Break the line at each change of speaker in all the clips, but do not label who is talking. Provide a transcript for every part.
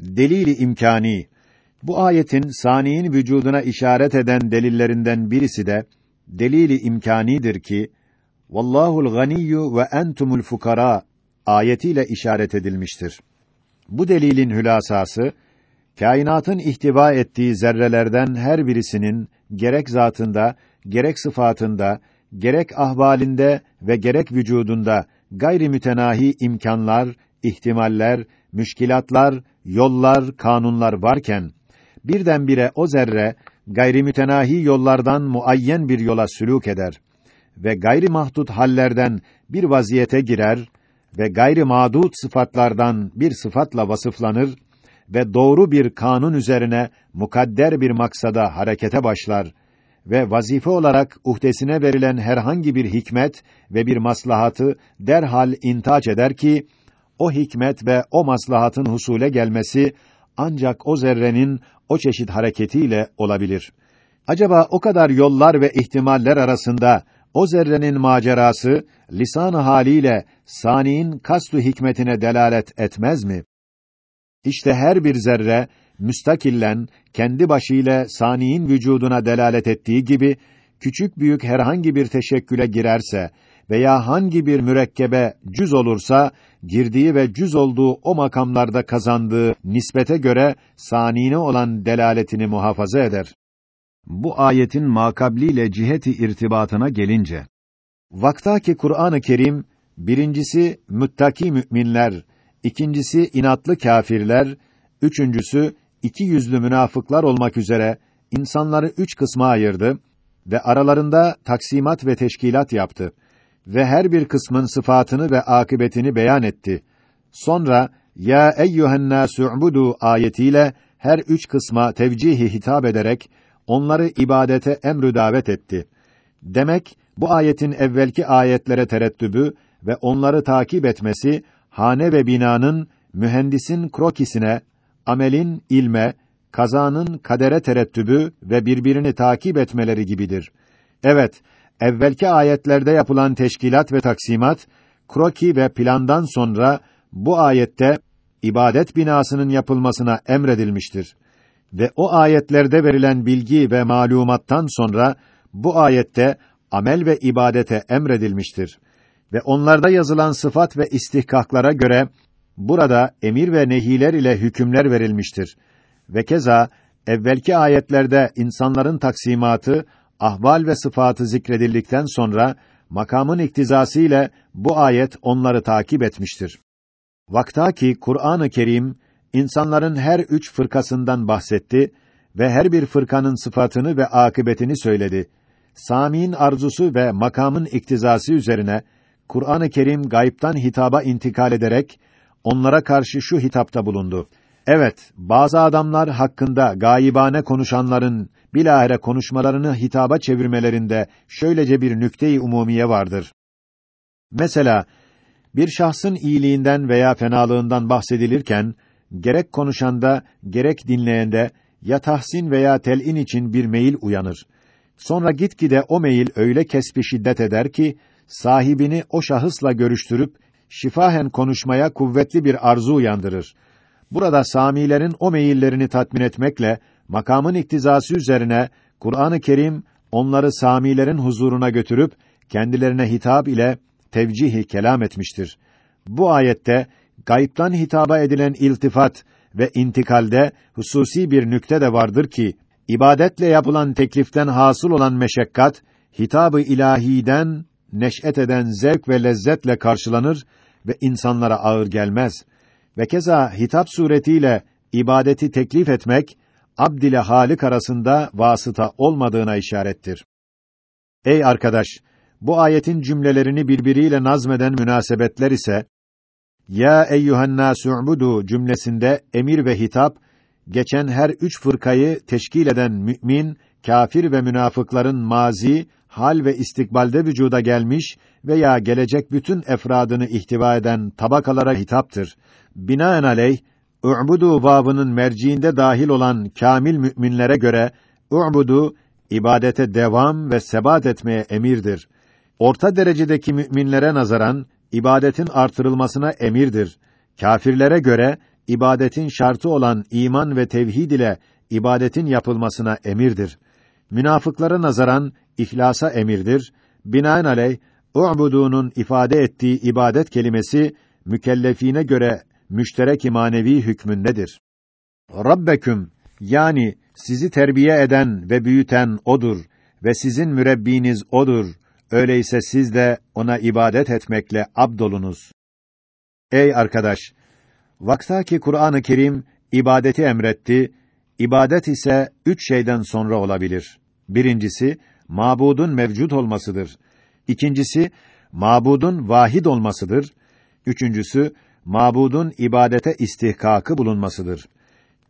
Delili imkani. Bu ayetin saniin vücuduna işaret eden delillerinden birisi de delili imkanidir ki Vallahul ganiyyu ve entumul fukara ayetiyle işaret edilmiştir. Bu delilin hülasası kainatın ihtiva ettiği zerrelerden her birisinin gerek zatında, gerek sıfatında, gerek ahvalinde ve gerek vücudunda gayri mütenahi imkanlar, ihtimaller, müşkilatlar, yollar, kanunlar varken birdenbire o zerre gayri mütenahi yollardan muayyen bir yola sülûk eder ve gayri mahdut hallerden bir vaziyete girer ve gayri madud sıfatlardan bir sıfatla vasıflanır ve doğru bir kanun üzerine mukadder bir maksada harekete başlar ve vazife olarak uhdesine verilen herhangi bir hikmet ve bir maslahatı derhal intaç eder ki o hikmet ve o maslahatın husule gelmesi ancak o zerrenin o çeşit hareketiyle olabilir. Acaba o kadar yollar ve ihtimaller arasında o zerrenin macerası lisan haliyle saniin kastu hikmetine delalet etmez mi? İşte her bir zerre müstakillen kendi başıyla saniin vücuduna delalet ettiği gibi küçük büyük herhangi bir teşekküle girerse veya hangi bir mürekkebe cüz olursa girdiği ve cüz olduğu o makamlarda kazandığı nispete göre sanine olan delaletini muhafaza eder. Bu ayetin makabliyle ciheti irtibatına gelince vaktaki Kur'an-ı Kerim birincisi müttaki müminler, ikincisi inatlı kâfirler, üçüncüsü iki yüzlü münafıklar olmak üzere insanları üç kısma ayırdı ve aralarında taksimat ve teşkilat yaptı ve her bir kısmın sıfatını ve akıbetini beyan etti. Sonra ya eyyuhen nâs'u'budu ayetiyle her üç kısma tevcihi hitap ederek onları ibadete emrü davet etti. Demek bu ayetin evvelki ayetlere tereddübü ve onları takip etmesi hane ve binanın mühendisin krokisine, amelin ilme, kazanın kadere terettübü ve birbirini takip etmeleri gibidir. Evet, evvelki ayetlerde yapılan teşkilat ve taksimat, kroki ve plandan sonra bu ayette ibadet binasının yapılmasına emredilmiştir. Ve o ayetlerde verilen bilgi ve malumattan sonra bu ayette amel ve ibadete emredilmiştir. Ve onlarda yazılan sıfat ve istihkaklara göre burada emir ve nehiler ile hükümler verilmiştir. Ve keza evvelki ayetlerde insanların taksimatı ahval ve sıfatı zikredildikten sonra makamın iktizası ile bu ayet onları takip etmiştir. Vaktaki Kur'an-ı Kerim insanların her üç fırkasından bahsetti ve her bir fırkanın sıfatını ve akıbetini söyledi. Sami'nin arzusu ve makamın iktizası üzerine Kur'an-ı Kerim gayiptan hitaba intikal ederek onlara karşı şu hitapta bulundu. Evet, bazı adamlar hakkında gayibane konuşanların bilahare konuşmalarını hitaba çevirmelerinde şöylece bir nükte-i umumiye vardır. Mesela bir şahsın iyiliğinden veya fenalığından bahsedilirken gerek konuşanda gerek dinleyende ya tahsin veya telin için bir meyil uyanır. Sonra gitgide o meyil öyle kesbi şiddet eder ki sahibini o şahısla görüştürüp şifahen konuşmaya kuvvetli bir arzu uyandırır. Burada samilerin o meyillerini tatmin etmekle makamın iktizası üzerine Kur'an-ı Kerim onları samilerin huzuruna götürüp kendilerine hitap ile tevcihi kelam etmiştir. Bu ayette gayiptan hitaba edilen iltifat ve intikalde hususi bir nükte de vardır ki ibadetle yapılan tekliften hasıl olan meşakkat hitabı ilahiden neş'et eden zevk ve lezzetle karşılanır ve insanlara ağır gelmez. Ve keza hitap suretiyle ibadeti teklif etmek abd ile Halik arasında vasıta olmadığına işarettir. Ey arkadaş, bu ayetin cümlelerini birbiriyle nazmeden münasebetler ise ya eyyuhen nâs'u'budu cümlesinde emir ve hitap geçen her üç fırkayı teşkil eden mümin, kafir ve münafıkların mazi, hal ve istikbalde vücuda gelmiş veya gelecek bütün efradını ihtiva eden tabakalara hitaptır. Binaenaleyh u'budu vavının merciinde dahil olan kamil müminlere göre u'budu ibadete devam ve sebat etmeye emirdir. Orta derecedeki müminlere nazaran ibadetin artırılmasına emirdir. Kâfirlere göre ibadetin şartı olan iman ve tevhid ile ibadetin yapılmasına emirdir. Münafıklara nazaran ihlasa emirdir. Binaenaleyh u'budunun ifade ettiği ibadet kelimesi mükellefine göre müşterek manevi hükmündedir. Rabbeküm yani sizi terbiye eden ve büyüten odur ve sizin mürebbiniz odur. Öyleyse siz de ona ibadet etmekle abdolunuz. Ey arkadaş, vaktaki Kur'an-ı Kerim ibadeti emretti. İbadet ise üç şeyden sonra olabilir. Birincisi, mabudun mevcut olmasıdır. İkincisi, mabudun vahid olmasıdır. Üçüncüsü, mabudun ibadete istihkakı bulunmasıdır.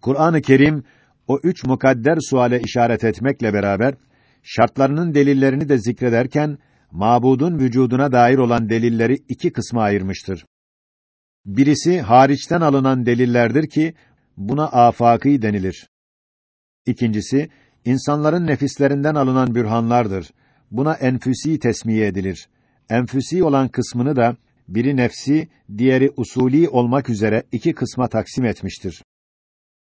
Kur'an-ı Kerim o üç mukadder suale işaret etmekle beraber şartlarının delillerini de zikrederken mabudun vücuduna dair olan delilleri iki kısma ayırmıştır. Birisi hariçten alınan delillerdir ki buna afaki denilir. İkincisi insanların nefislerinden alınan bürhanlardır. Buna enfüsi tesmiye edilir. Enfüsi olan kısmını da biri nefsi, diğeri usuli olmak üzere iki kısma taksim etmiştir.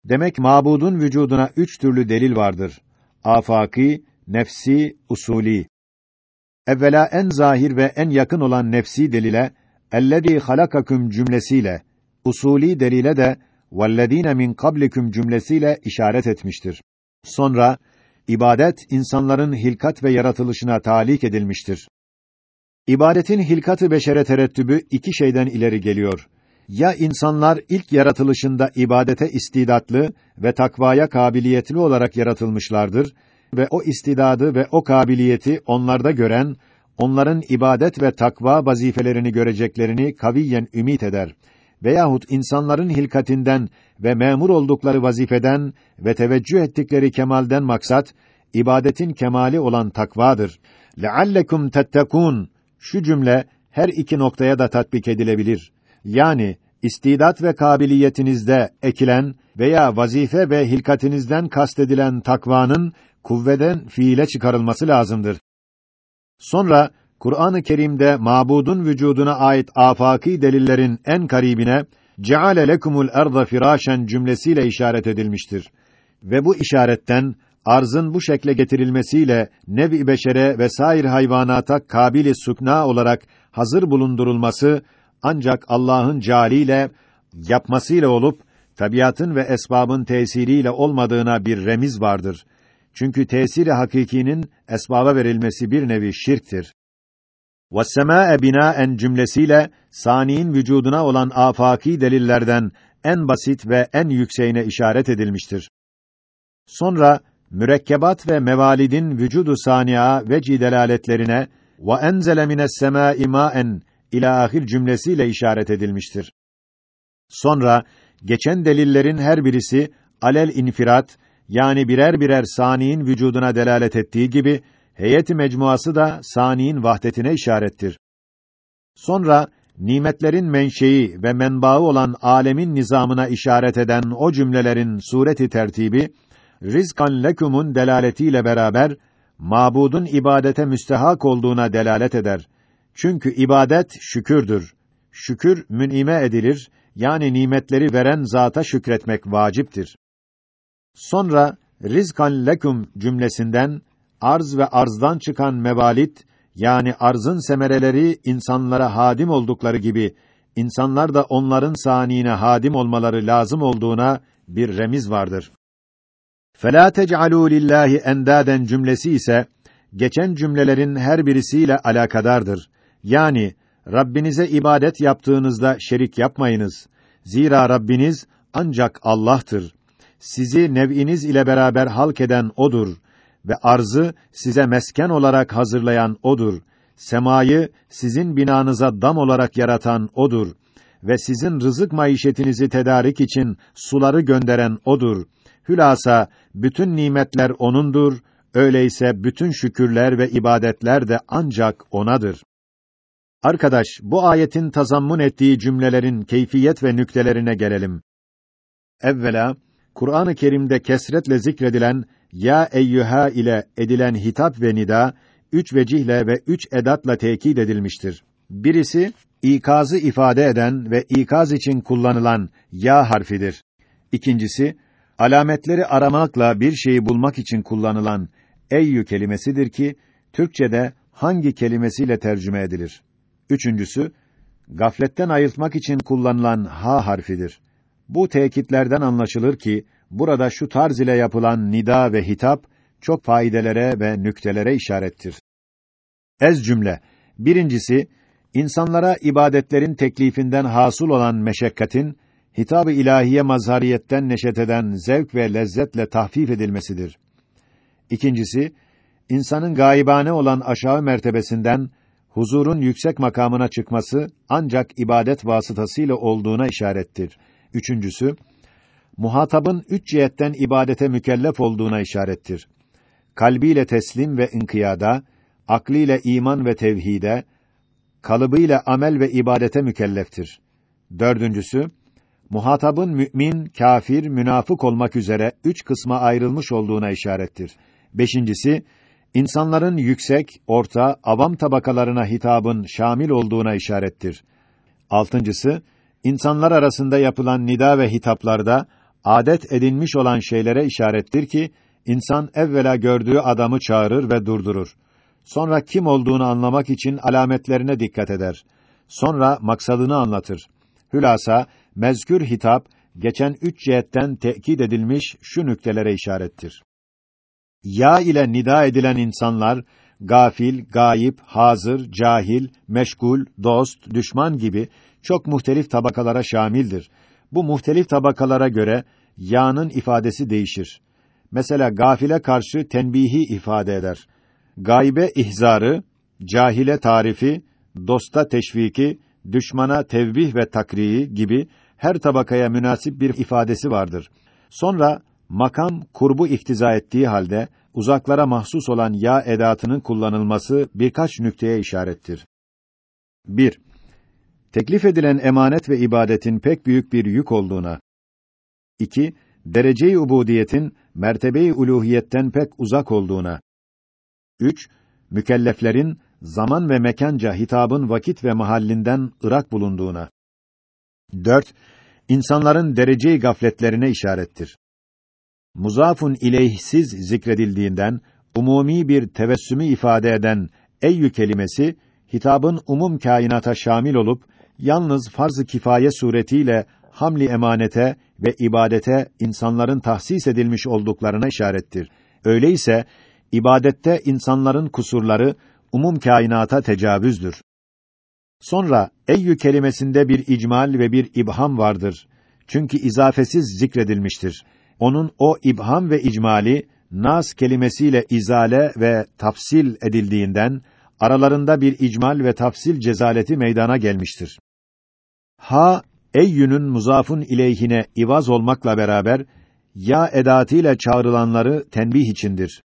Demek mabudun vücuduna üç türlü delil vardır. Afaki, nefsi, usuli. Evvela en zahir ve en yakın olan nefsi delile ellezî halakakum cümlesiyle, usuli delile de vellezîne min kablikum cümlesiyle işaret etmiştir. Sonra ibadet insanların hilkat ve yaratılışına talik edilmiştir. İbadetin hilkat-ı beşere terettübü iki şeyden ileri geliyor. Ya insanlar ilk yaratılışında ibadete istidatlı ve takvaya kabiliyetli olarak yaratılmışlardır ve o istidadı ve o kabiliyeti onlarda gören, onların ibadet ve takva vazifelerini göreceklerini kaviyen ümit eder veyahut insanların hilkatinden ve memur oldukları vazifeden ve teveccüh ettikleri kemalden maksat ibadetin kemali olan takvadır. Leallekum tettekun şu cümle her iki noktaya da tatbik edilebilir. Yani istidat ve kabiliyetinizde ekilen veya vazife ve hilkatinizden kastedilen takvanın kuvveden fiile çıkarılması lazımdır. Sonra Kur'an-ı Kerim'de mabudun vücuduna ait afaki delillerin en karibine ceale lekumul erza firâşen cümlesiyle işaret edilmiştir. Ve bu işaretten arzın bu şekle getirilmesiyle nev-i beşere ve sair hayvanata kabili sukna olarak hazır bulundurulması ancak Allah'ın caliyle yapmasıyla olup tabiatın ve esbabın tesiriyle olmadığına bir remiz vardır. Çünkü tesiri hakikinin esbaba verilmesi bir nevi şirktir. وَالسَّمَاءَ binaen cümlesiyle saniin vücuduna olan afaki delillerden en basit ve en yükseğine işaret edilmiştir. Sonra mürekkebat ve mevalidin vücudu saniya ve cidelaletlerine ve enzele mines semâi mâen ila ahir cümlesiyle işaret edilmiştir. Sonra geçen delillerin her birisi alel infirat yani birer birer saniin vücuduna delalet ettiği gibi heyeti mecmuası da saniin vahdetine işarettir. Sonra nimetlerin menşei ve menbaı olan alemin nizamına işaret eden o cümlelerin sureti tertibi rizkan lekumun delaletiyle beraber mabudun ibadete müstehak olduğuna delalet eder. Çünkü ibadet şükürdür. Şükür münime edilir, yani nimetleri veren zata şükretmek vaciptir. Sonra rizkan lekum cümlesinden arz ve arzdan çıkan mevalit yani arzın semereleri insanlara hadim oldukları gibi insanlar da onların saniine hadim olmaları lazım olduğuna bir remiz vardır. فَلَا تَجْعَلُوا لِلّٰهِ endaden cümlesi ise geçen cümlelerin her birisiyle alakadardır. Yani Rabbinize ibadet yaptığınızda şerik yapmayınız. Zira Rabbiniz ancak Allah'tır. Sizi nev'iniz ile beraber halk eden odur ve arzı size mesken olarak hazırlayan odur. Semayı sizin binanıza dam olarak yaratan odur ve sizin rızık maişetinizi tedarik için suları gönderen odur. Hülasa bütün nimetler onundur. Öyleyse bütün şükürler ve ibadetler de ancak onadır. Arkadaş, bu ayetin tazammun ettiği cümlelerin keyfiyet ve nüktelerine gelelim. Evvela, Kur'an-ı Kerim'de kesretle zikredilen ya eyyüha ile edilen hitap ve nida üç vecihle ve üç edatla tekit edilmiştir. Birisi ikazı ifade eden ve ikaz için kullanılan ya harfidir. İkincisi, alametleri aramakla bir şeyi bulmak için kullanılan eyyü kelimesidir ki Türkçede hangi kelimesiyle tercüme edilir? Üçüncüsü, gafletten ayırtmak için kullanılan ha harfidir. Bu tekitlerden anlaşılır ki burada şu tarz ile yapılan nida ve hitap çok faydelere ve nüktelere işarettir. Ez cümle. Birincisi, insanlara ibadetlerin teklifinden hasıl olan meşakkatin hitab-ı ilahiye mazhariyetten neşet eden zevk ve lezzetle tahfif edilmesidir. İkincisi, insanın gaibane olan aşağı mertebesinden huzurun yüksek makamına çıkması ancak ibadet vasıtasıyla olduğuna işarettir. Üçüncüsü, muhatabın üç cihetten ibadete mükellef olduğuna işarettir. Kalbiyle teslim ve inkiyada, akliyle iman ve tevhide, kalıbıyla amel ve ibadete mükelleftir. Dördüncüsü, muhatabın mümin, kafir, münafık olmak üzere üç kısma ayrılmış olduğuna işarettir. Beşincisi, insanların yüksek, orta, avam tabakalarına hitabın şamil olduğuna işarettir. Altıncısı, insanlar arasında yapılan nida ve hitaplarda adet edinmiş olan şeylere işarettir ki insan evvela gördüğü adamı çağırır ve durdurur. Sonra kim olduğunu anlamak için alametlerine dikkat eder. Sonra maksadını anlatır. Hülasa mezkür hitap geçen üç cihetten tekit edilmiş şu nüktelere işarettir. Ya ile nida edilen insanlar gafil, gayip, hazır, cahil, meşgul, dost, düşman gibi çok muhtelif tabakalara şamildir. Bu muhtelif tabakalara göre ya'nın ifadesi değişir. Mesela gafile karşı tenbihi ifade eder. Gaybe ihzarı, cahile tarifi, dosta teşviki, düşmana tevbih ve takriyi gibi her tabakaya münasip bir ifadesi vardır. Sonra makam kurbu iktiza ettiği halde uzaklara mahsus olan ya edatının kullanılması birkaç nükteye işarettir. 1. Teklif edilen emanet ve ibadetin pek büyük bir yük olduğuna. 2. Derece-i ubudiyetin mertebe-i uluhiyetten pek uzak olduğuna. 3. Mükelleflerin zaman ve mekanca hitabın vakit ve mahallinden ırak bulunduğuna. 4. İnsanların derece-i gafletlerine işarettir. Muzafun ileyhsiz zikredildiğinden umumi bir tevessümü ifade eden eyyü kelimesi hitabın umum kainata şamil olup yalnız farz-ı kifaye suretiyle hamli emanete ve ibadete insanların tahsis edilmiş olduklarına işarettir. Öyleyse ibadette insanların kusurları umum kainata tecavüzdür. Sonra eyyü kelimesinde bir icmal ve bir ibham vardır. Çünkü izafesiz zikredilmiştir. Onun o ibham ve icmali nas kelimesiyle izale ve tafsil edildiğinden aralarında bir icmal ve tafsil cezaleti meydana gelmiştir. Ha eyyünün muzafun ileyhine ivaz olmakla beraber ya edatıyla çağrılanları tenbih içindir.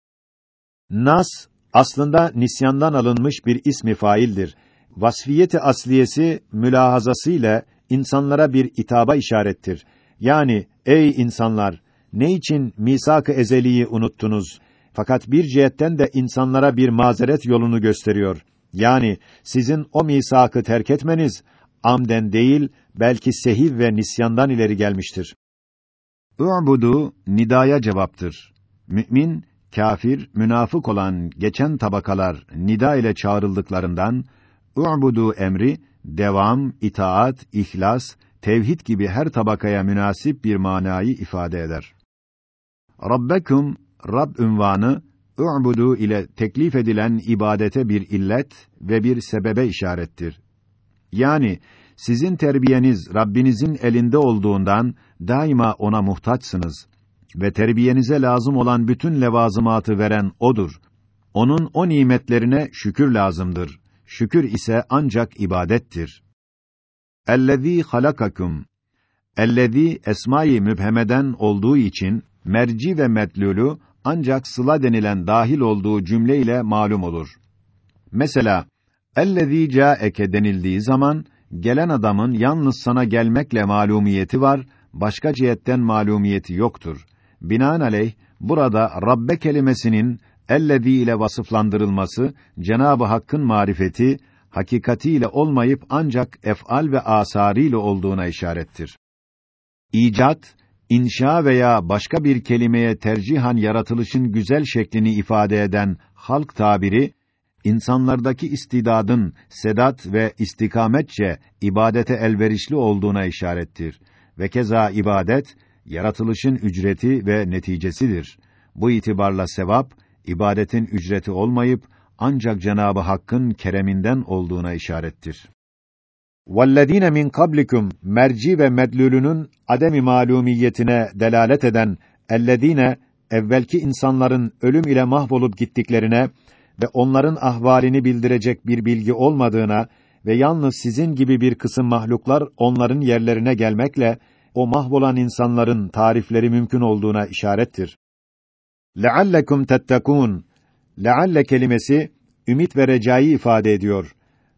Nas aslında nisyandan alınmış bir ismi faildir. Vasfiyeti asliyesi mülahazası ile insanlara bir itaba işarettir. Yani ey insanlar ne için misak-ı ezeliyi unuttunuz? Fakat bir cihetten de insanlara bir mazeret yolunu gösteriyor. Yani sizin o misakı terk etmeniz amden değil belki sehiv ve nisyandan ileri gelmiştir. U'budu nidaya cevaptır. Mümin, kafir, münafık olan geçen tabakalar nida ile çağrıldıklarından u'budu emri devam, itaat, ihlas, tevhid gibi her tabakaya münasip bir manayı ifade eder. Rabbekum Rab ünvanı u'budu ile teklif edilen ibadete bir illet ve bir sebebe işarettir. Yani sizin terbiyeniz Rabbinizin elinde olduğundan daima ona muhtaçsınız ve terbiyenize lazım olan bütün levazımatı veren odur. Onun o nimetlerine şükür lazımdır. Şükür ise ancak ibadettir. Ellezî halakakum Ellezî esma-i mübhemeden olduğu için merci ve medlulu ancak sıla denilen dahil olduğu cümle ile malum olur. Mesela ellezî câeke denildiği zaman gelen adamın yalnız sana gelmekle malumiyeti var, başka cihetten malumiyeti yoktur. Binaenaleyh burada Rabbe kelimesinin ellezî ile vasıflandırılması Cenabı Hakk'ın marifeti hakikatiyle olmayıp ancak ef'al ve asarıyla olduğuna işarettir. İcat, inşa veya başka bir kelimeye tercihan yaratılışın güzel şeklini ifade eden halk tabiri, insanlardaki istidadın sedat ve istikametçe ibadete elverişli olduğuna işarettir. Ve keza ibadet, yaratılışın ücreti ve neticesidir. Bu itibarla sevap, ibadetin ücreti olmayıp, ancak Cenabı Hakk'ın kereminden olduğuna işarettir. وَالَّذ۪ينَ min kablikum merci ve medlülünün ademi malumiyetine delalet eden ellezine evvelki insanların ölüm ile mahvolup gittiklerine ve onların ahvalini bildirecek bir bilgi olmadığına ve yalnız sizin gibi bir kısım mahluklar onların yerlerine gelmekle o mahvolan insanların tarifleri mümkün olduğuna işarettir. لَعَلَّكُمْ تَتَّقُونَ Lealle kelimesi ümit ve recayı ifade ediyor.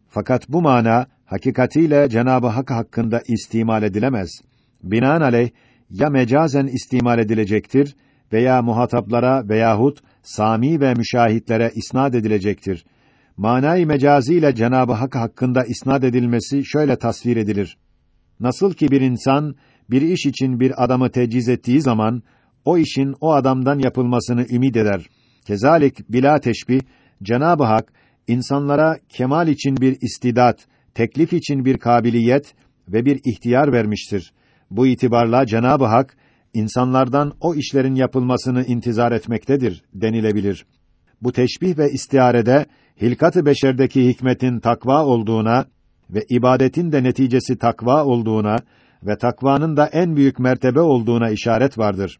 Fakat bu mana hakikatiyle Cenabı Hak hakkında istimal edilemez. Binaenaleyh ya mecazen istimal edilecektir veya muhataplara veyahut sami ve müşahitlere isnad edilecektir. Manayı mecazi ile Cenabı Hak hakkında isnad edilmesi şöyle tasvir edilir. Nasıl ki bir insan bir iş için bir adamı teciz ettiği zaman o işin o adamdan yapılmasını ümid eder. Kezalik bila teşbih Cenab-ı Hak insanlara kemal için bir istidat, teklif için bir kabiliyet ve bir ihtiyar vermiştir. Bu itibarla Cenab-ı Hak insanlardan o işlerin yapılmasını intizar etmektedir denilebilir. Bu teşbih ve istiarede hilkat-ı beşerdeki hikmetin takva olduğuna ve ibadetin de neticesi takva olduğuna ve takvanın da en büyük mertebe olduğuna işaret vardır.